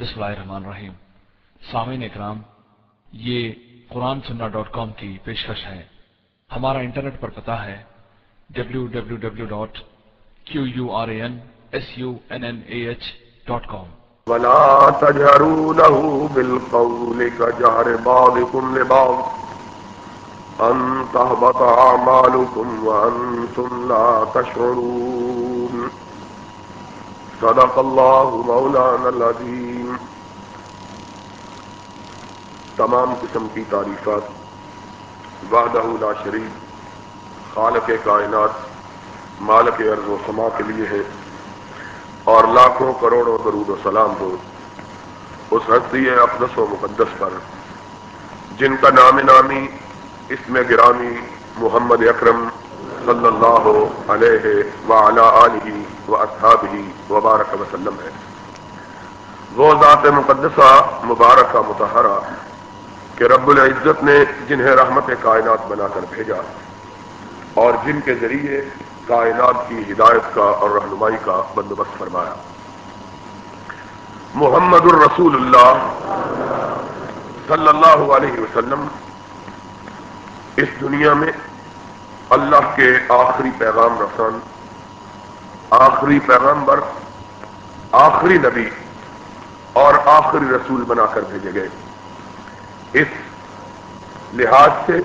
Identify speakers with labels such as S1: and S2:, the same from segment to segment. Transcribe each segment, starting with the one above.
S1: بسم اللہ الرحمن الرحیم۔ سامعین اکرام، یہ قرآن سننا ڈاٹ کام کی پیشکش ہے۔ ہمارا انٹرنیٹ پر پتا ہے W W W dot Q U R A N S U N N A H dot com
S2: ولا تجهروا له بالقول كجهر بعضكم لبعض أن تهبط أعمالكم وأنتم لا تشعرون۔ صدق الله مولانا العظيم تمام قسم کی تعریفات، وحدہ لا شریف خالق کائنات، مالک ارض و سما کے لیے ہے، اور لاکھوں کروڑوں درود و سلام ہو۔ اس ہستی اقدس و مقدس پر، جن کا نام نامی اس میں گرامی محمد اکرم صلی اللہ علیہ وعلی آلہ و اصحابہ وبارک وسلم ہے۔ وہ ذات مقدسہ، مبارکہ متحرہ کہ رب العزت نے جنہیں رحمت کائنات بنا کر بھیجا اور جن کے ذریعے کائنات کی ہدایت کا اور رہنمائی کا بندوبست فرمایا۔ محمد الرسول اللہ صلی اللہ علیہ وسلم اس دنیا میں اللہ کے آخری پیغام رسان، آخری پیغامبر آخری نبی اور آخری رسول بنا کر بھیجے گئے۔ اس لحاظ سے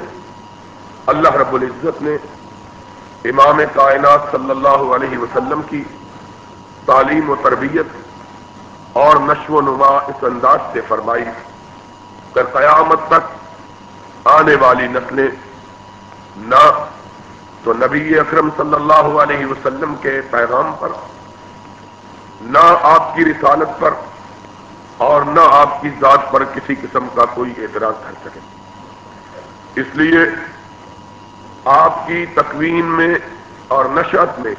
S2: اللہ رب العزت نے امام کائنات صلی اللہ علیہ وسلم کی تعلیم و تربیت اور نشو و نما اس انداز سے فرمائی کر قیامت تک آنے والی نسلیں نہ تو نبی اکرم صلی اللہ علیہ وسلم کے پیغام پر، نہ آپ کی رسالت پر اور نہ آپ کی ذات پر کسی قسم کا کوئی اعتراض کر سکے اس لیے آپ کی تکوین میں اور نشت میں،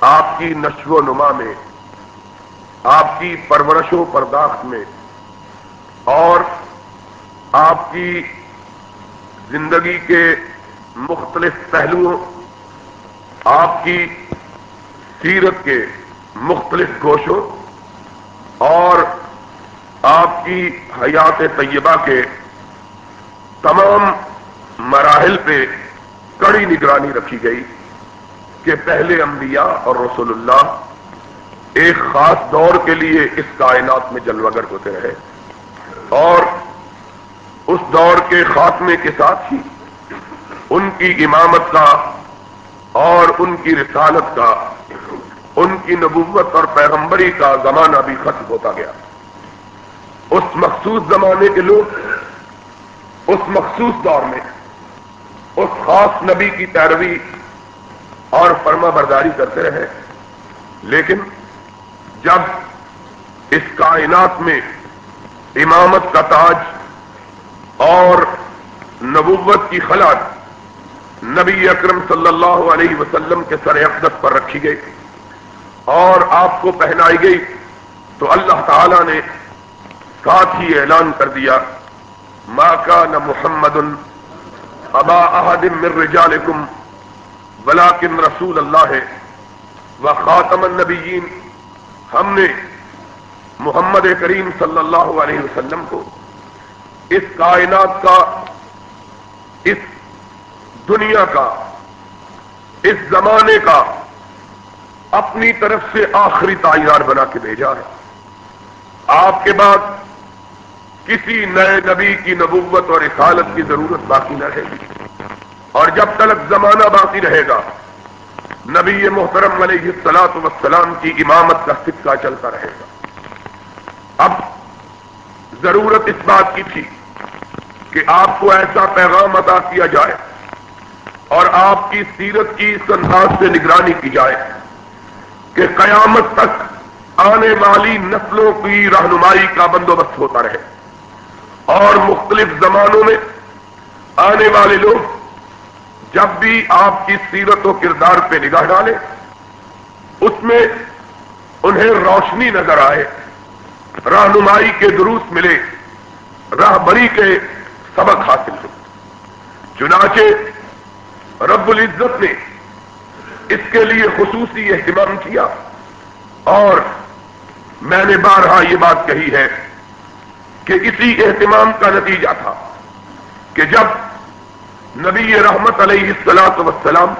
S2: آپ کی نشو و نما میں، آپ کی پرورش و پرداخت میں، اور آپ کی زندگی کے مختلف پہلوؤں، آپ کی سیرت کے مختلف گوشوں، اور آپ کی حیات طیبہ کے تمام مراحل پہ کڑی نگرانی رکھی گئی کہ پہلے انبیاء اور رسول اللہ ایک خاص دور کے لیے اس کائنات میں جلوگر ہوتے رہے اور اس دور کے خاتمے کے ساتھ ہی ان کی امامت کا اور ان کی رسالت کا، ان کی نبوت اور پیغمبری کا زمانہ بھی ختم ہوتا گیا۔ اس مخصوص زمانے کے لوگ، اس مخصوص دور میں، اس خاص نبی کی پیروی اور فرما برداری کرتے رہے۔ لیکن جب اس کائنات میں امامت کا تاج اور نبوت کی خلاد نبی اکرم صلی اللہ علیہ وسلم کے سر اقدس پر رکھی گئی اور آپ کو پہنائی گئی، تو اللہ تعالی نے ساتھ ہی اعلان کر دیا ماں کا محمد ابا احد من رجالکم، ولیکن رسول اللہ ہے و خاتم النبیین، ہم نے محمد کریم صلی اللہ علیہ وسلم کو اس کائنات کا، اس دنیا کا، اس زمانے کا اپنی طرف سے آخری تعینات بنا کے بھیجا ہے۔ آپ کے بعد کسی نئے نبی کی نبوت اور رسالت کی ضرورت باقی نہ رہے گی۔ اور جب تلک زمانہ باقی رہے گا، نبی محترم علیہ السلاط وسلام کی امامت کا سکہ چلتا رہے گا۔ اب ضرورت اس بات کی تھی کہ آپ کو ایسا پیغام عطا کیا جائے اور آپ کی سیرت کی اس انداز سے نگرانی کی جائے کہ قیامت تک آنے والی نسلوں کی رہنمائی کا بندوبست ہوتا رہے۔ اور مختلف زمانوں میں آنے والے لوگ جب بھی آپ کی سیرت و کردار پہ نگاہ ڈالے اس میں انہیں روشنی نظر آئے، رہنمائی کے دروس ملے راہبری کے سبق حاصل ہو۔ چنانچہ رب العزت نے اس کے لیے خصوصی اہتمام کیا اور میں نے بارہا یہ بات کہی ہے کہ اسی اہتمام کا نتیجہ تھا کہ جب نبی رحمت علیہ السلاط وسلام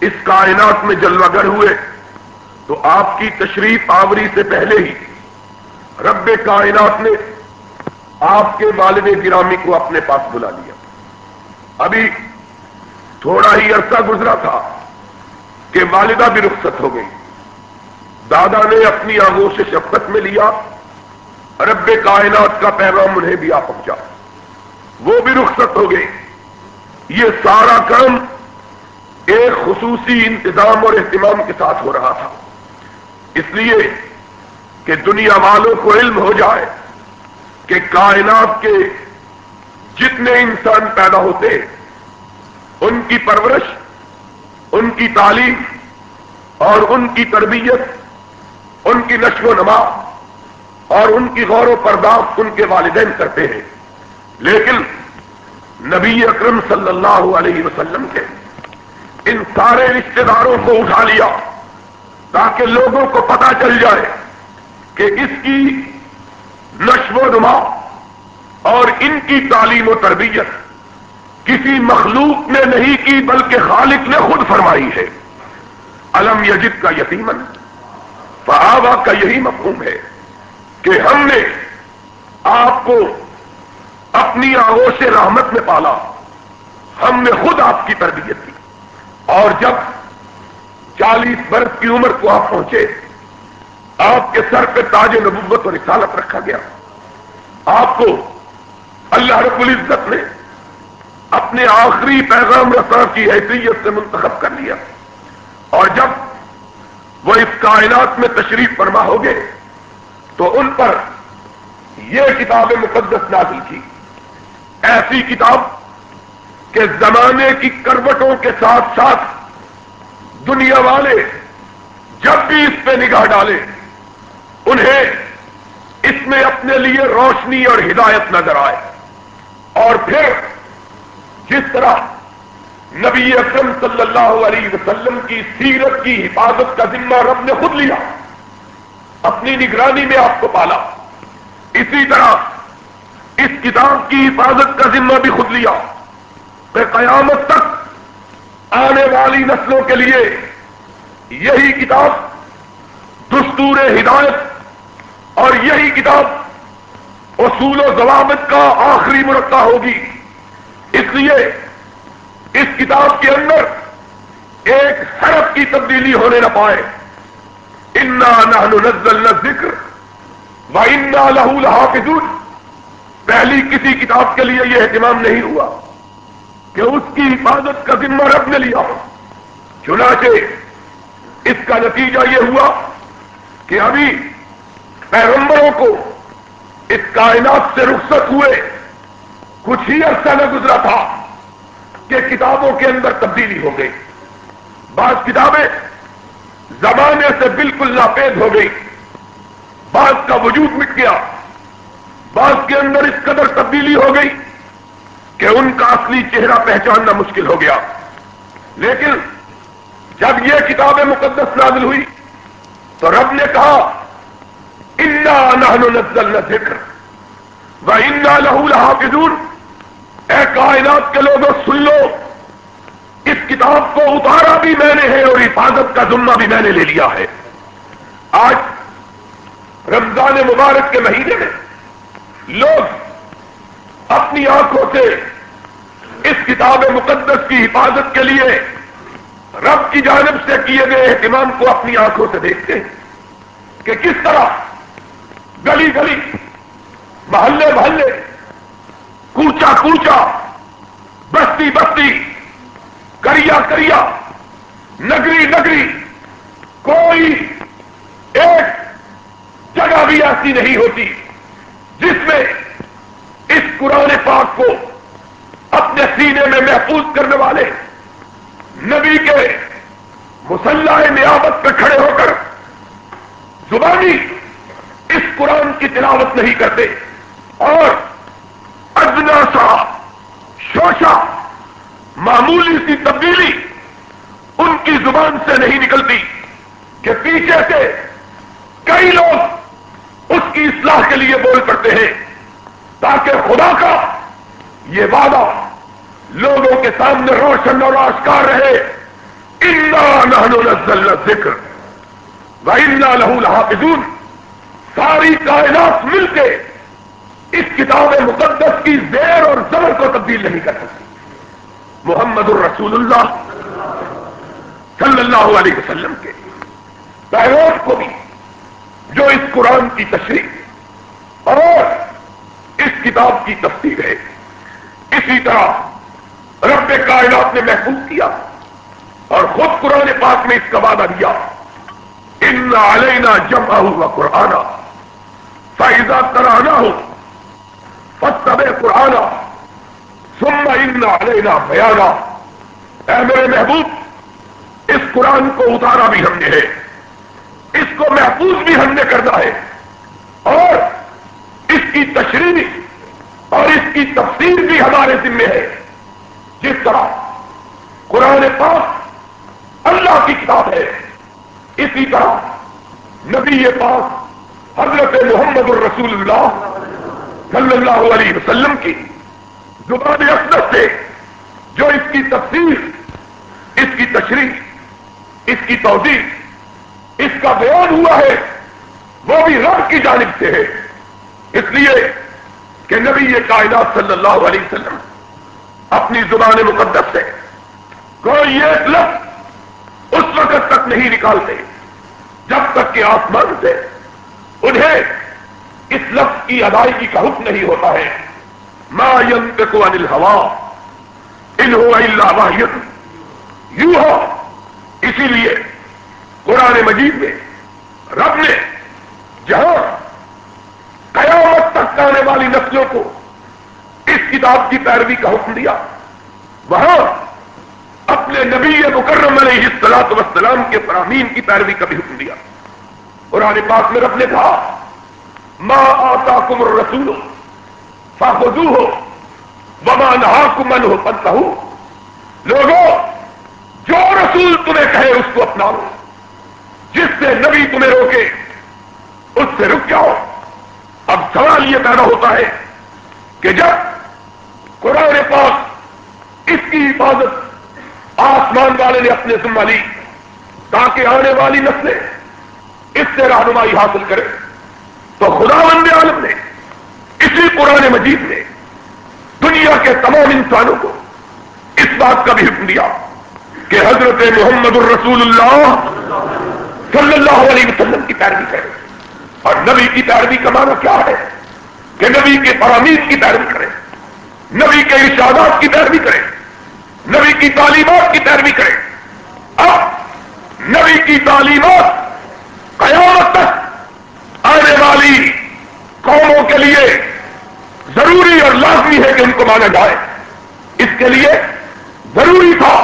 S2: اس کائنات میں جلوہ گر ہوئے، تو آپ کی تشریف آوری سے پہلے ہی رب کائنات نے آپ کے والد گرامی کو اپنے پاس بلا لیا۔ ابھی تھوڑا ہی عرصہ گزرا تھا کہ والدہ بھی رخصت ہو گئی۔ دادا نے اپنی آگوش شفقت میں لیا۔ رب کائنات کا پیغام انہیں بھی آ پہنچا۔ وہ بھی رخصت ہو گئی یہ سارا کام ایک خصوصی انتظام اور اہتمام کے ساتھ ہو رہا تھا۔ اس لیے کہ دنیا والوں کو علم ہو جائے کہ کائنات کے جتنے انسان پیدا ہوتے، ان کی پرورش، ان کی تعلیم اور ان کی تربیت، ان کی نشو و نما اور ان کی غور و پرداخت ان کے والدین کرتے ہیں۔ لیکن نبی اکرم صلی اللہ علیہ وسلم کے ان سارے رشتے داروں کو اٹھا لیا تاکہ لوگوں کو پتا چل جائے کہ اس کی نشو و نما اور ان کی تعلیم و تربیت کسی مخلوق نے نہیں کی بلکہ خالق نے خود فرمائی ہے۔ علم یجد کا یتیمن فہاوا کا یہی مفہوم ہے۔ کہ ہم نے آپ کو اپنی آغوش رحمت میں پالا۔ ہم نے خود آپ کی تربیت کی۔ اور جب چالیس برس کی عمر کو آپ پہنچے، آپ کے سر پہ تاج نبوت اور رسالت رکھا گیا۔ آپ کو اللہ رب العزت نے اپنے آخری پیغام رسا کی حیثیت سے منتخب کر لیا۔ اور جب وہ اس کائنات میں تشریف فرما ہو گئے تو ان پر یہ کتاب مقدس نازل کی۔ ایسی کتاب کہ زمانے کی کروٹوں کے ساتھ ساتھ دنیا والے جب بھی اس پہ نگاہ ڈالے، انہیں اس میں اپنے لیے روشنی اور ہدایت نظر آئے۔ اور پھر جس طرح نبی اکرم صلی اللہ علیہ وسلم کی سیرت کی حفاظت کا ذمہ رب نے خود لیا اپنی نگرانی میں آپ کو پالا۔ اسی طرح اس کتاب کی حفاظت کا ذمہ بھی خود لیا۔ کہ قیامت تک آنے والی نسلوں کے لیے یہی کتاب، دستور ہدایت اور یہی کتاب اصول و ضوابط کا آخری مرقع ہوگی۔ اس لیے اس کتاب کے اندر ایک حرف کی تبدیلی ہونے نہ پائے۔ ذکر و انا لہو لحافظون۔ پہلی کسی کتاب کے لیے یہ اہتمام نہیں ہوا کہ اس کی حفاظت کا ذمہ رب نے لیا۔ چنانچہ اس کا نتیجہ یہ ہوا کہ ابھی پیغمبروں کو اس کائنات سے رخصت ہوئے کچھ ہی عرصہ نہ گزرا تھا کہ کتابوں کے اندر تبدیلی ہو گئی۔ بعض کتابیں زمانے سے بالکل ناپید ہو گئی۔ بعض کا وجود مٹ گیا۔ بعض کے اندر اس قدر تبدیلی ہو گئی کہ ان کا اصلی چہرہ پہچاننا مشکل ہو گیا۔ لیکن جب یہ کتاب مقدس نازل ہوئی تو رب نے کہا، انا نہ ذکر و انا لہو لحافظون۔ اے کائنات کے لوگوں، سن لو۔ اس کتاب کو اتارا بھی میں نے ہے اور حفاظت کا ذمہ بھی میں نے لے لیا ہے۔ آج رمضان مبارک کے مہینے میں لوگ اپنی آنکھوں سے اس کتاب مقدس کی حفاظت کے لیے رب کی جانب سے کیے گئے اہتمام کو اپنی آنکھوں سے دیکھتے ہیں کہ کس طرح گلی گلی، محلے محلے کوچا کوچا بستی بستی کریا کریا۔ نگری نگری۔ کوئی ایک جگہ بھی ایسی نہیں ہوتی جس میں اس قرآن پاک کو اپنے سینے میں محفوظ کرنے والے نبی کے مسلح نیابت پہ کھڑے ہو کر زبانی اس قرآن کی تلاوت نہیں کرتے اور ادنا سا شوشا معمولی سی تبدیلی ان کی زبان سے نہیں نکلتی کہ پیچھے سے کئی لوگ اس کی اصلاح کے لیے بول پڑتے ہیں تاکہ خدا کا یہ وعدہ لوگوں کے سامنے روشن اور آشکار رہے۔ نزلنا ذکر لہو الحافظون ساری کائنات مل کے اس کتاب مقدس کی زیر اور زبر کو تبدیل نہیں کر سکتی محمد الرسول اللہ صلی اللہ علیہ وسلم کے پیروٹ کو بھی، جو اس قرآن کی تشریح اور اس کتاب کی تفصیل ہے، اسی طرح رب کائنات نے محفوظ کیا اور خود قرآن پاک میں اس کا وعدہ دیا، ان علینا جمع ہوا قرآن فائزہ ترانا ہو فتب قرآن سما ان علینا بیانا اے میرے محبوب، اس قرآن کو اتارا بھی ہم نے ہے۔ اس کو محفوظ بھی ہم نے کرنا ہے۔ اور اس کی تشریح اور اس کی تفسیر بھی ہمارے ذمے ہے۔ جس طرح قرآن پاک اللہ کی کتاب ہے، اسی طرح نبی پاک حضرت محمد الرسول اللہ صلی اللہ علیہ وسلم کی زبان اقدس سے، جو اس کی تفصیل اس کی تشریح، اس کی توضیح، اس کا بیان ہوا ہے، وہ بھی رب کی جانب سے ہے۔ اس لیے کہ نبی یہ کائنات صلی اللہ علیہ وسلم اپنی زبان مقدس سے کوئی ایک لفظ اس وقت تک نہیں نکالتے، جب تک کہ آسمان سے انہیں اس لفظ کی ادائیگی کا حکم نہیں ہوتا ہے۔ ما ينطق عن الهوى. ان هو الا واحد یوں ہو اسی لیے قرآن مجید میں. رب نے جہاں. قیامت تک آنے والی نسلوں کو اس کتاب کی پیروی کا حکم دیا. وہاں. اپنے نبی مکرم علیہ السلاط وسلام کے فرامین کی پیروی کا بھی حکم دیا. قرآن پاک میں رب نے کہا، ما آتا کمر رسول فاخذو ہو بما نہا کمن ہو پنتا ہوں لوگوں، جو رسول تمہیں کہے اس کو اپنا لو جس سے نبی تمہیں روکے، اس سے رک جاؤ۔ اب سوال یہ پیدا ہوتا ہے کہ جب قرآن پاک اس کی حفاظت آسمان والے نے اپنے ذمہ لی، تاکہ آنے والی نسلیں اس سے رہنمائی حاصل کرے تو خدا بند عالم نے اسی قرآن مجید نے دنیا کے تمام انسانوں کو اس بات کا بھی حکم دیا کہ حضرت محمد الرسول اللہ صلی اللہ علیہ وسلم کی پیروی کرے۔ اور نبی کی پیروی کا معنی کیا ہے؟ کہ نبی کے فرامین کی پیروی کرے، نبی کے ارشادات کی پیروی کرے، نبی کی تعلیمات کی پیروی کرے۔ اب نبی کی تعلیمات قیامت تک آنے والی قوموں کے لیے ضروری اور لازمی ہے کہ ان کو مانا جائے۔ اس کے لیے ضروری تھا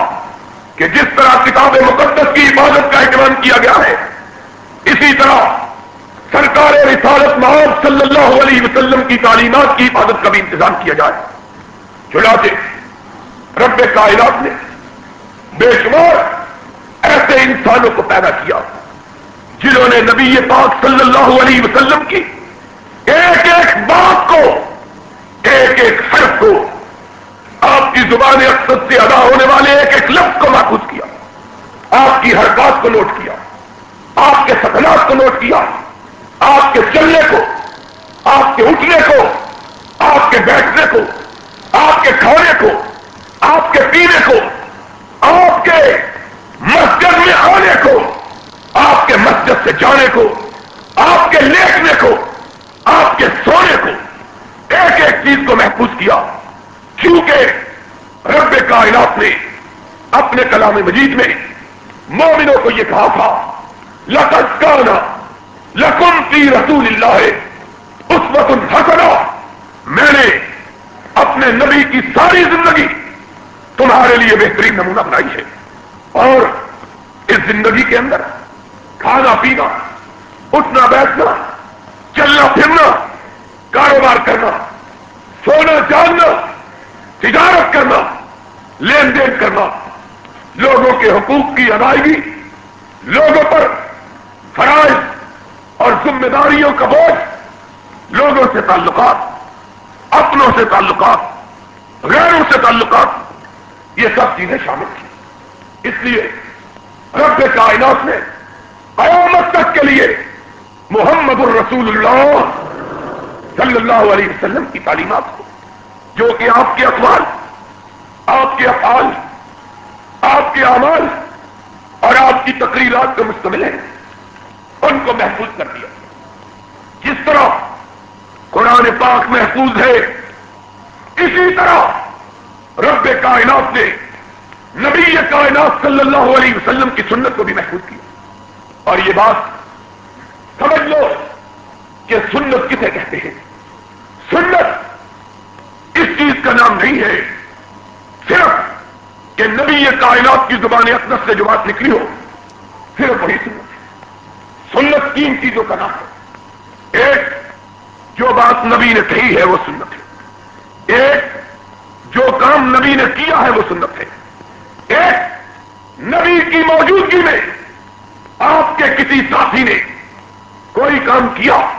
S2: کہ جس طرح کتاب مقدس کی حفاظت کا اہتمام کیا گیا ہے، اسی طرح سرکار رسالت محمد صلی اللہ علیہ وسلم کی تعلیمات کی حفاظت کا بھی انتظام کیا جائے۔ چنانچہ رب کائنات نے بے شمار ایسے انسانوں کو پیدا کیا جنہوں نے نبی پاک صلی اللہ علیہ وسلم کی ایک ایک بات کو، ایک ایک حرف کو، آپ کی زبان اکثر سے ادا ہونے والے ایک ایک لفظ کو محفوظ کیا، آپ کی حرکات کو نوٹ کیا، آپ کے سکنات کو نوٹ کیا، آپ کے چلنے کو، آپ کے اٹھنے کو، آپ کے بیٹھنے کو، آپ کے کھانے کو، آپ کے پینے کو، آپ کے مسجد میں آنے کو، آپ کے مسجد سے جانے کو، آپ کے لیٹنے کو آپ کے سونے کو ایک ایک چیز کو محفوظ کیا کیونکہ رب کائنات نے اپنے کلام مجید میں مومنوں کو یہ کہا تھا لکانا لکن کی رسول اللہ اس وقت حسنا میں نے اپنے نبی کی ساری زندگی تمہارے لیے بہترین نمونہ بنائی ہے۔ اور اس زندگی کے اندر کھانا پینا، اٹھنا بیٹھنا چلنا پھرنا، کاروبار کرنا، سونا، جاننا، تجارت کرنا، لین دین کرنا۔ لوگوں کے حقوق کی ادائیگی، لوگوں پر فرائض اور ذمہ داریوں کا بوجھ، لوگوں سے تعلقات، اپنوں سے تعلقات، غیروں سے تعلقات، یہ سب چیزیں شامل تھیں۔ اس لیے رب کائنات نے قیامت تک کے لیے محمد الرسول اللہ صلی اللہ علیہ وسلم کی تعلیمات کو، جو کہ آپ کے اخبار آپ کے افعال، آپ کے اعمال اور آپ کی تقریرات پہ مشتمل ہیں، ان کو محفوظ کر دیا۔ جس طرح قرآن پاک محفوظ ہے، اسی طرح رب کائنات نے نبی کائنات صلی اللہ علیہ وسلم کی سنت کو بھی محفوظ کیا۔ اور یہ بات سمجھ لو کہ سنت کسے کہتے ہیں؟ سنت اس چیز کا نام نہیں ہے، صرف کہ نبی کائنات کی زبان اقدس سے جو بات نکلی ہو، صرف وہی سنت ہے۔ سنت تین چیزوں کا نام ہے۔ ایک جو بات نبی نے کہی ہے، وہ سنت ہے۔ ایک جو کام نبی نے کیا ہے، وہ سنت ہے۔ ایک نبی کی موجودگی میں آپ کے کسی ساتھی نے کوئی کام کیا،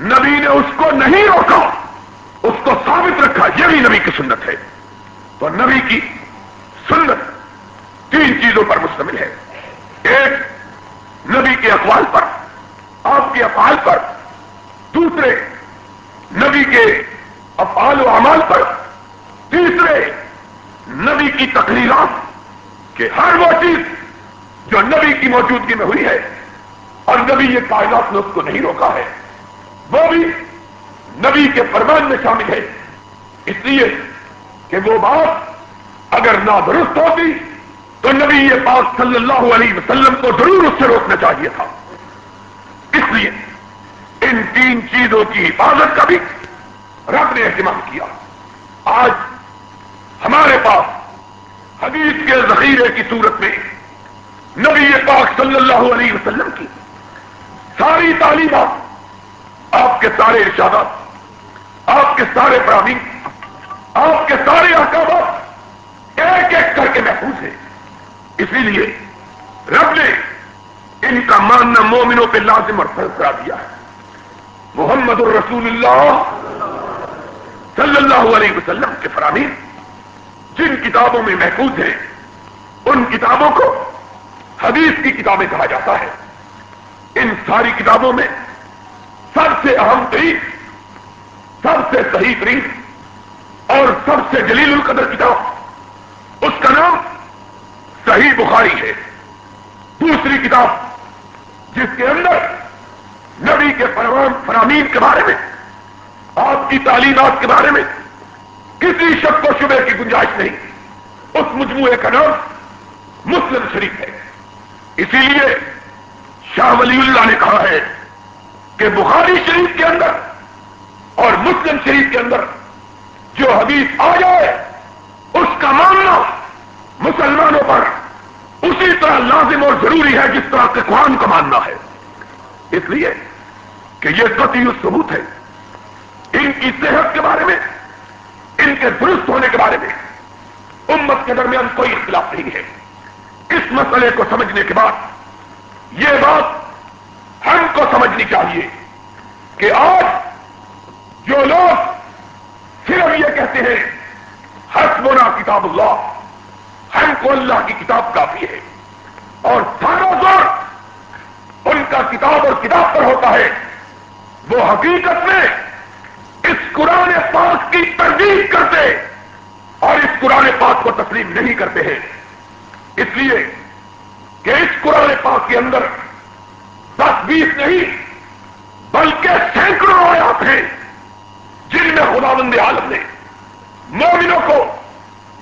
S2: نبی نے اس کو نہیں روکا، اس کو ثابت رکھا، یہ بھی نبی کی سنت ہے۔ تو نبی کی سنت تین چیزوں پر مشتمل ہے۔ ایک، نبی کے اقوال پر، آپ کے افعال پر۔ دوسرے، نبی کے افعال و اعمال پر۔ تیسرے، نبی کی تقریرات، کہ ہر وہ چیز جو نبی کی موجودگی میں ہوئی ہے اور نبی یہ کائنات نے اس کو نہیں روکا ہے۔ وہ بھی نبی کے فرمان میں شامل ہے۔ اس لیے کہ وہ بات اگر نادرست ہوتی تو نبی یہ بات صلی اللہ علیہ وسلم کو ضرور اس سے روکنا چاہیے تھا۔ اس لیے ان تین چیزوں کی حفاظت کا بھی رب نے اہتمام کیا۔ آج ہمارے پاس حدیث کے ذخیرے کی صورت میں نبی پاک صلی اللہ علیہ وسلم کی ساری تعلیمات آپ کے سارے ارشادات، آپ کے سارے برامین آپ کے سارے احکامات ایک ایک کر کے محفوظ ہیں۔ اسی لیے رب نے ان کا ماننا مومنوں پہ لازم اور فرض کرا دیا ہے۔ محمد الرسول اللہ صلی اللہ علیہ وسلم کے فرامین، جن کتابوں میں محفوظ ہیں، ان کتابوں کو حدیث کی کتابیں کہا جاتا ہے۔ ان ساری کتابوں میں سب سے اہم ترین، سب سے صحیح ترین اور سب سے جلیل القدر کتاب، اس کا نام صحیح بخاری ہے۔ دوسری کتاب جس کے اندر نبی کے فرمان، فرامین کے بارے میں، آپ کی تعلیمات کے بارے میں کسی شک و شبے کی گنجائش نہیں۔ اس مجموعے کا نام مسلم شریف ہے۔ اسی لیے شاہ ولی اللہ نے کہا ہے کہ بخاری شریف کے اندر اور مسلم شریف کے اندر جو حدیث آ جائے، اس کا ماننا مسلمانوں پر اسی طرح لازم اور ضروری ہے جس طرح کے قرآن کا ماننا ہے۔ اس لیے کہ یہ قطعی ثبوت ہے۔ ان کی صحت کے بارے میں، ان کے درست ہونے کے بارے میں امت کے درمیان کوئی اختلاف نہیں ہے۔ اس مسئلے کو سمجھنے کے بعد یہ بات ہم کو سمجھنی چاہیے کہ آج جو لوگ صرف یہ کہتے ہیں، حسبنا کتاب اللہ، ہم کو اللہ کی کتاب کافی ہے، اور سارا زور ان کا کتاب اور کتاب پر ہوتا ہے، وہ حقیقت میں اس قرآن پاک کی تردید کرتے اور اس قرآن پاک کو تسلیم نہیں کرتے ہیں۔ اس لیے کہ اس قرآن پاک کے اندر دس بیس نہیں بلکہ سینکڑوں آیات ہیں جن میں خدا بند عالم نے مومنوں کو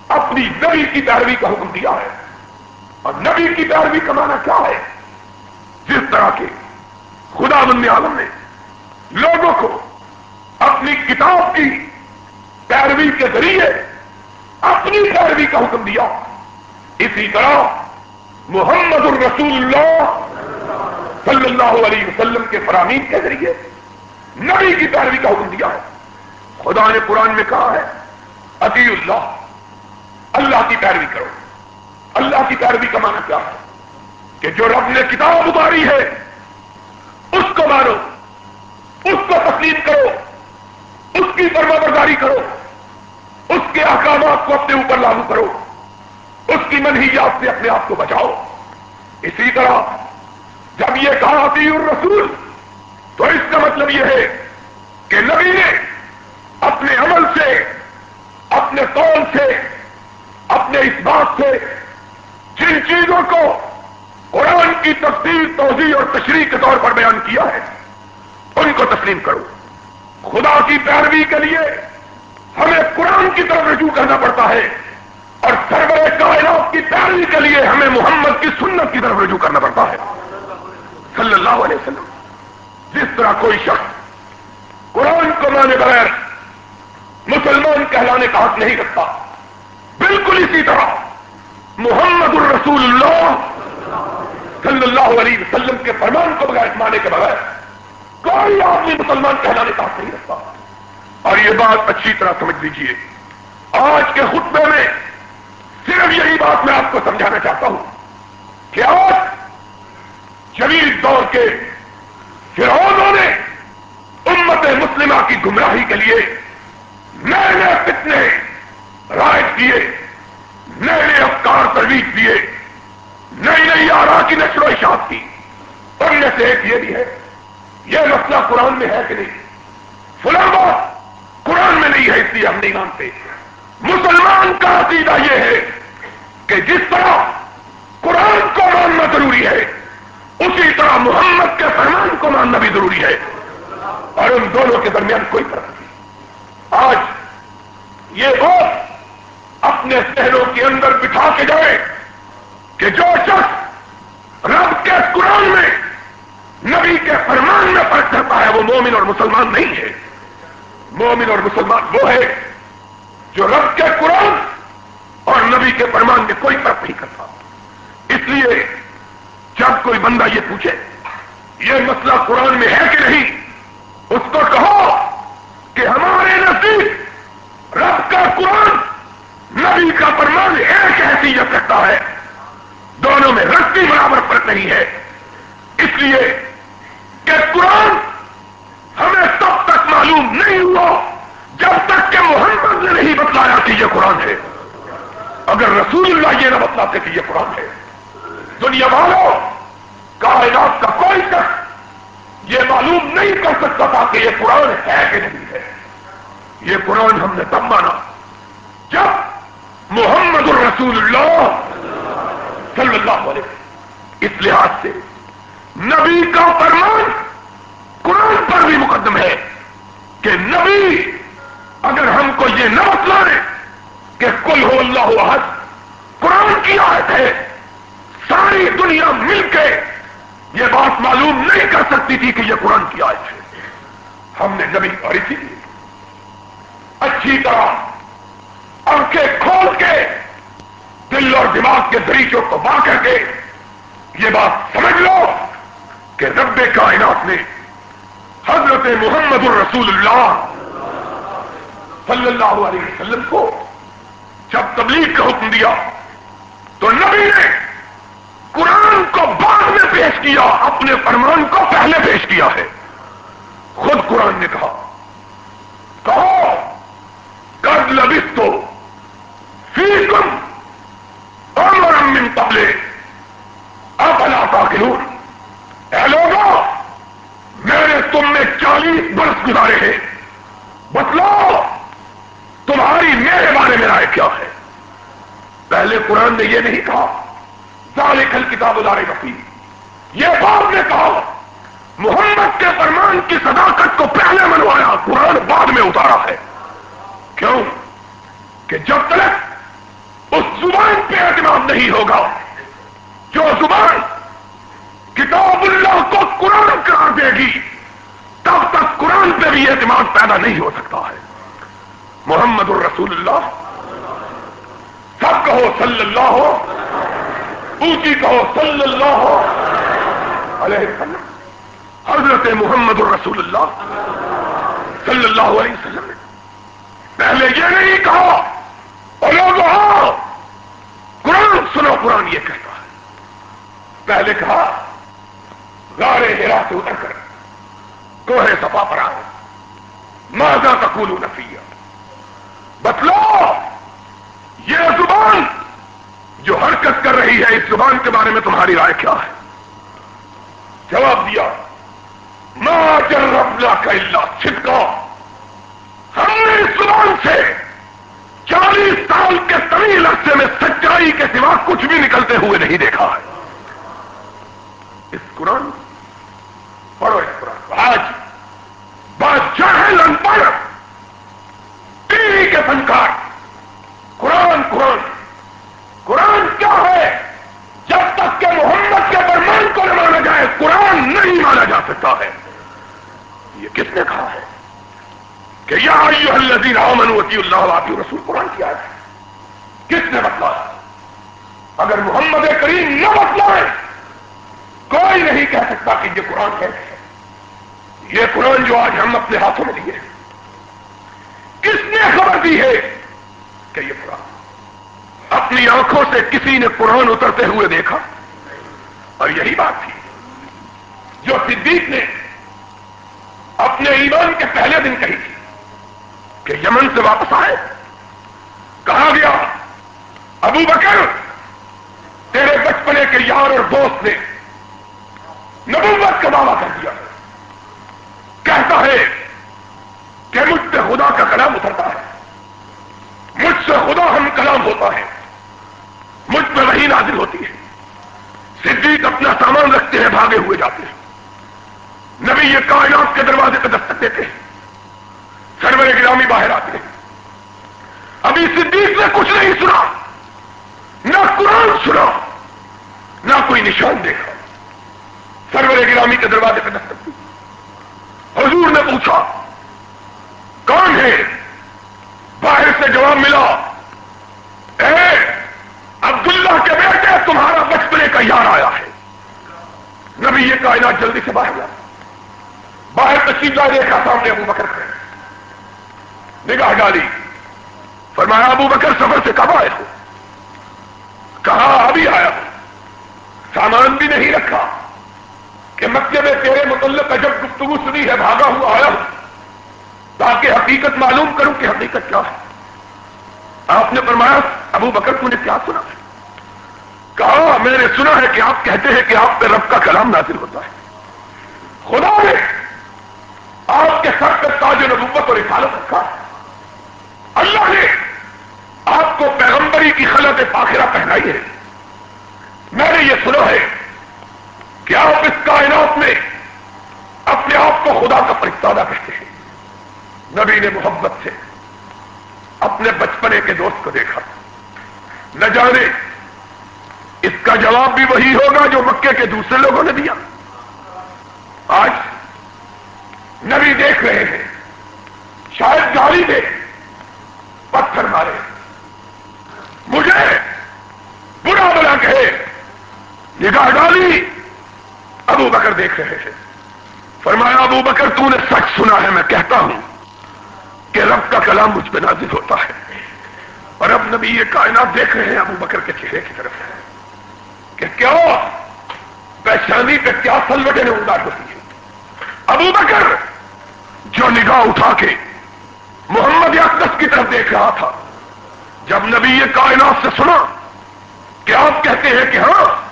S2: اپنی نبی کی پیروی کا حکم دیا ہے۔ اور نبی کی پیروی کا معنی کیا ہے؟ جس طرح کے خدا بند عالم نے لوگوں کو اپنی کتاب کی پیروی کے ذریعے اپنی پیروی کا حکم دیا۔ اسی طرح محمد الرسول اللہ صلی اللہ علیہ وسلم کے فرامین کے ذریعے نبی کی پیروی کا حکم دیا ہے۔ خدا نے قرآن میں کہا ہے عطی اللہ اللہ کی پیروی کرو۔ اللہ کی پیروی کا معنی کیا ہے؟ کہ جو رب نے کتاب اتاری ہے، اس کو مانو، اس کو تسلیم کرو، اس کی فرما برداری کرو، اس کے احکامات کو اپنے اوپر لاگو کرو۔ اس کی منہیات سے اپنے آپ کو بچاؤ۔ اسی طرح جب یہ کہا آتی الرسول تو اس کا مطلب یہ ہے کہ نبی نے اپنے عمل سے، اپنے قول سے، اپنے اس بات سے جن چیزوں کو قرآن کی تفصیل توضیع اور تشریح کے طور پر بیان کیا ہے، ان کو تسلیم کرو۔ خدا کی پیروی کے لیے ہمیں قرآن کی طرف رجوع کرنا پڑتا ہے۔ اور سرور کائنات کی پیروی کے لیے ہمیں محمد کی سنت کی طرف رجوع کرنا پڑتا ہے۔ صلی اللہ علیہ وسلم۔ جس طرح کوئی شخص قرآن کو مانے بغیر مسلمان کہلانے کا حق نہیں رکھتا، بالکل اسی طرح محمد الرسول اللہ صلی اللہ علیہ وسلم کے فرمان کو بغیر مانے کے بغیر کوئی آدمی مسلمان کہلانے کا حق نہیں رکھتا۔ اور یہ بات اچھی طرح سمجھ لیجیے آج کے خطبے میں صرف یہی بات میں آپ کو سمجھانا چاہتا ہوں کہ آج جمیل دور کے فرعونوں نے امت مسلمہ کی گمراہی کے لیے نئے نئے فتنے رائے کیے، نئے نئے افکار ترویج دیے نئی نئی آرا کی نشر و اشاعت کی۔ اور میں سے ایک یہ بھی ہے، یہ مسئلہ قرآن میں ہے کہ نہیں؟ فلاں بات قرآن میں نہیں ہے، اس لیے ہم نہیں مانتے۔ مسلمان کا عقیدہ یہ ہے کہ جس طرح قرآن کو ماننا ضروری ہے، اسی طرح محمد کے فرمان کو ماننا بھی ضروری ہے۔ اور ان دونوں کے درمیان کوئی فرق نہیں۔ آج یہ بات اپنے شہروں کے اندر بٹھا کے جائے کہ جو شخص رب کے قرآن میں، نبی کے فرمان میں فرق کرتا ہے، وہ مومن اور مسلمان نہیں ہے۔ مومن اور مسلمان وہ ہے جو رب کے قرآن اور نبی کے فرمان میں کوئی فرق نہیں کرتا۔ اس لیے جب کوئی بندہ یہ پوچھے، یہ مسئلہ قرآن میں ہے کہ نہیں؟ اس کو کہو کہ ہمارے نزدیک رب کا قرآن، نبی کا فرمان ایک حیثیت رکھتا ہے۔ دونوں میں رسی برابر فرق نہیں ہے۔ اس لیے کہ قرآن ہمیں تب تک معلوم نہیں ہوا جب تک کہ محمد نے نہیں بتلایا کہ یہ قرآن ہے۔ اگر رسول اللہ یہ نہ بتلاتے کہ یہ قرآن ہے۔ دنیا والوں کائنات کا کوئی شخص یہ معلوم نہیں کر سکتا تھا کہ یہ قرآن ہے کہ نہیں ہے۔ یہ قرآن ہم نے تب مانا جب محمد الرسول اللہ صلی اللہ علیہ اس لحاظ سے نبی کا فرمان قرآن پر بھی مقدم ہے کہ نبی اگر ہم کو یہ نہ بتلا رہے کہ کل ہو اللہ حد قرآن کی آیت ہے، ساری دنیا مل کے یہ بات معلوم نہیں کر سکتی تھی کہ یہ قرآن کی آیت ہے۔ ہم نے نبی پڑھی تھی اچھی طرح آنکھیں کھول کے، دل اور دماغ کے دریچوں کو باں کر کے یہ بات سمجھ لو کہ رب کائنات نے حضرت محمد الرسول اللہ صلی اللہ علیہ وسلم کو جب تبلیغ کا حکم دیا تو نبی نے قرآن کو بعد میں پیش کیا، اپنے فرمان کو پہلے پیش کیا ہے۔ خود قرآن نے کہا، کہو کر لبس تو فی تم اور من قبلے اب اللہ اے لوگوں میں نے تم نے چالیس برس گزارے ہیں۔ بتلاؤ تمہاری میرے بارے میں رائے کیا ہے؟ پہلے قرآن نے یہ نہیں کہا، ذالک کتاب ادارے بسی یہ بات نے کہا، محمد کے فرمان کی صداقت کو پہلے منوایا، قرآن بعد میں اتارا ہے۔ کیوں؟ کہ جب تک اس زبان پہ اعتماد نہیں ہوگا، جو زبان کتاب اللہ کو قرآن قرار دے گی، تب تک قرآن پہ بھی اعتماد پیدا نہیں ہو سکتا ہے۔ محمد الرسول اللہ۔ سب کہو صلی اللہ ہو۔ اونچی کہو صلی اللہ ہو۔ علیہ وسلم حضرت محمد الرسول اللہ۔ صلی اللہ علیہ وسلم۔ نے پہلے یہ نہیں کہا اور لوگ قرآن سنو، قرآن یہ کہتا ہے۔ پہلے کہا، غار ہرا سے اتر کر کوہ سفا پر آئے۔ ماضا تقول نفیہ بتلو! یہ زبان جو حرکت کر رہی ہے، اس زبان کے بارے میں تمہاری رائے کیا ہے؟ جواب دیا، ما جربنا کا اللہ چھٹکا ہم نے اس زبان سے چالیس سال کے طویل عرصے میں سچائی کے سوا کچھ بھی نکلتے ہوئے نہیں دیکھا ہے اس قرآن پڑھو اس قرآن آج بادشاہ ان پڑھ ٹی وی کے فنکار قرآن قرآن قرآن کیا ہے جب تک کہ محمد کے فرمان کو نہ مانا جائے قرآن نہیں مانا جا سکتا ہے یہ کس نے کہا ہے کہ یا الذین آمنوا وتی اللہ آپ رسول قرآن کیا ہے. کس نے بتلایا اگر محمد کریم نہ بتلائے، کوئی نہیں کہہ سکتا کہ یہ قرآن ہے. یہ قرآن جو آج ہم اپنے ہاتھوں میں لیے کس نے خبر دی ہے کہ یہ قرآن اپنی آنکھوں سے کسی نے قرآن اترتے ہوئے دیکھا؟ اور یہی بات تھی جو صدیق نے اپنے ایمان کے پہلے دن کہی تھی. کہ یمن سے واپس آئے؟ کہا گیا، ابو بکر، تیرے بچپنے کے یار اور دوست نے نبوت کا دعویٰ کر دیا۔ کہتا ہے کہ مجھ سے خدا کا کلام اترتا ہے۔ مجھ سے خدا ہم کلام ہوتا ہے۔ مجھ پہ وہی نازل ہوتی ہے۔ صدیق اپنا سامان رکھتے ہیں بھاگے ہوئے جاتے ہیں۔ نبی یہ کائنات کے دروازے پہ دستک دیتے ہیں۔ سرور گرامی باہر آتے ہیں ابھی صدیق نے کچھ نہیں سنا۔ نہ قرآن سنا، نہ کوئی نشان دیکھا۔ سرور گرامی کے دروازے پہ دستک حضور نے پوچھا، کون ہے؟ باہر سے جواب ملا، اے عبداللہ کے بیٹے، تمہارا بچپنے کا یار آیا ہے۔ نبی یہ کائنات جلدی سے باہر گیا باہر تشریف دیکھا سامنے ابو بکر کھڑے۔ نگاہ ڈالی۔ فرمایا، ابو بکر سفر سے کب آئے ہو؟ کہا ابھی آیا ہوں سامان بھی نہیں رکھا۔ کہ مکے میں تیرے متعلق جب گفتگو سنی ہے، بھاگا ہوا آیا ہوں۔ تاکہ حقیقت معلوم کروں کہ حقیقت کیا ہے۔ آپ نے فرمایا، ابو بکر تو نے کیا سنا؟ ہے کہا، میں نے سنا ہے کہ آپ کہتے ہیں کہ آپ پہ رب کا کلام نازل ہوتا ہے۔ خدا نے آپ کے سر پہ تاج نبوت اور رسالت رکھا ہے۔ اللہ نے آپ کو پیغمبری کی خلط پاخرہ پہنائی ہے۔ میں نے یہ سنا ہے کہ آپ اس کائنات میں اپنے آپ کو خدا کا پرستادہ کہتے ہیں۔ نبی نے محبت سے اپنے بچپنے کے دوست کو دیکھا۔ نہ جانے اس کا جواب بھی وہی ہوگا جو مکے کے دوسرے لوگوں نے دیا۔ آج نبی دیکھ رہے ہیں، شاید گاڑی دے پتھر مارے۔ مجھے برا بلا کہے۔ نگاہ ڈالی۔ ابو بکر دیکھ رہے ہیں۔ فرمایا، ابو بکر، تو نے سچ سنا ہے، میں کہتا ہوں کہ رب کا کلام مجھ پہ نازل ہوتا ہے۔ اور اب نبی یہ کائنات دیکھ رہے ہیں، ابو بکر کے چہرے کی طرف۔ کہ کیا پیشانی پہ کیا سلوٹے نے اندار ہوتی ہے ابو بکر جو نگاہ اٹھا کے محمد اقدس کی طرف دیکھ رہا تھا۔ جب نبی یہ کائنات سے سنا کہ آپ کہتے ہیں کہ ہاں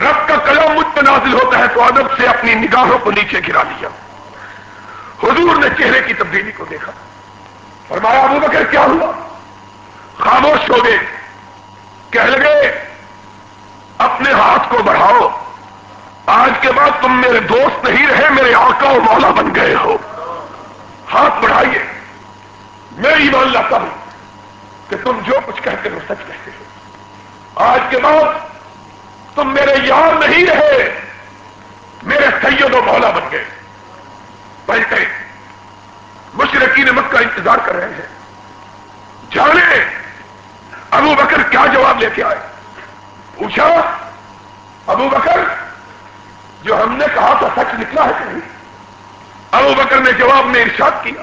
S2: رب کا کلام مجھ پہ نازل ہوتا ہے، تو ادب سے اپنی نگاہوں کو نیچے گرا دیا حضور نے چہرے کی تبدیلی کو دیکھا۔ فرمایا، ابو بکر، کیا ہوا؟ خاموش ہو گئے۔ کہہ لگے، اپنے ہاتھ کو بڑھاؤ۔ آج کے بعد تم میرے دوست نہیں رہے، میرے آقا و مولا بن گئے ہو۔ ہاتھ میں ایمان لاتا ہوں کہ تم جو کچھ کہتے ہو سچ کہتے ہو۔ آج کے بعد تم میرے یار نہیں رہے، میرے سید و مولا بن گئے۔ بیٹھے مشرقین مکہ انتظار کر رہے ہیں۔ جانے، ابو بکر کیا جواب لے کے آئے؟ پوچھا، ابو بکر، جو ہم نے کہا تھا سچ نکلا ہے کہ نہیں؟ ابو بکر نے جواب میں ارشاد کیا۔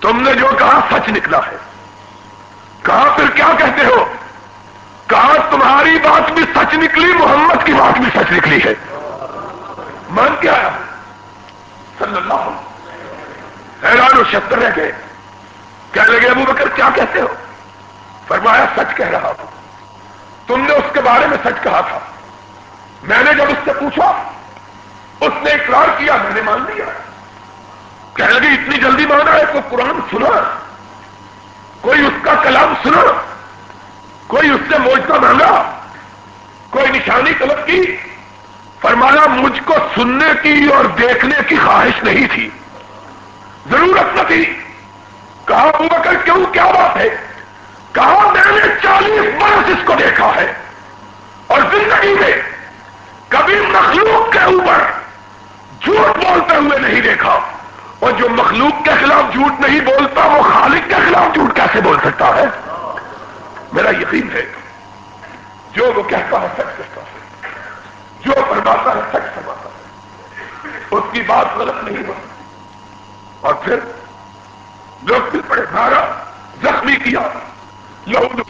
S2: تم نے جو کہا سچ نکلا ہے۔ کہا پھر کیا کہتے ہو؟ کہا تمہاری بات بھی سچ نکلی، محمد کی بات بھی سچ نکلی ہے۔ من کیا صلی اللہ حیران و شکر رہ گئے۔ کہنے لگے، ابو بکر کیا کہتے ہو؟ فرمایا، سچ کہہ رہا ہوں۔ تم نے اس کے بارے میں سچ کہا تھا۔ میں نے جب اس سے پوچھا، اس نے اقرار کیا، میں نے مان لیا۔ کہنے لگے اتنی جلدی مانا ہے کوئی قرآن سنا کوئی اس کا کلام سنا کوئی اس سے موجودہ مانگا، کوئی نشانی طلب کی، فرمایا، مجھ کو سننے کی اور دیکھنے کی خواہش نہیں تھی، ضرورت نہ تھی، کہا، ابو بکر، کیوں، کیا بات ہے؟ کہا، میں نے چالیس برس اس کو دیکھا ہے اور زندگی میں کبھی مخلوق کے اوپر جھوٹ بولتے ہوئے نہیں دیکھا۔ اور جو مخلوق کے خلاف جھوٹ نہیں بولتا، وہ خالق کے خلاف جھوٹ کیسے بول سکتا ہے؟ میرا یقین ہے، جو وہ کہتا ہے، سچ کہتا ہے، جو فرماتا ہے، سچ فرماتا ہے، اس کی بات غلط نہیں ہوتی اور پھر لوگ پڑے مارا زخمی کیا۔ لوگ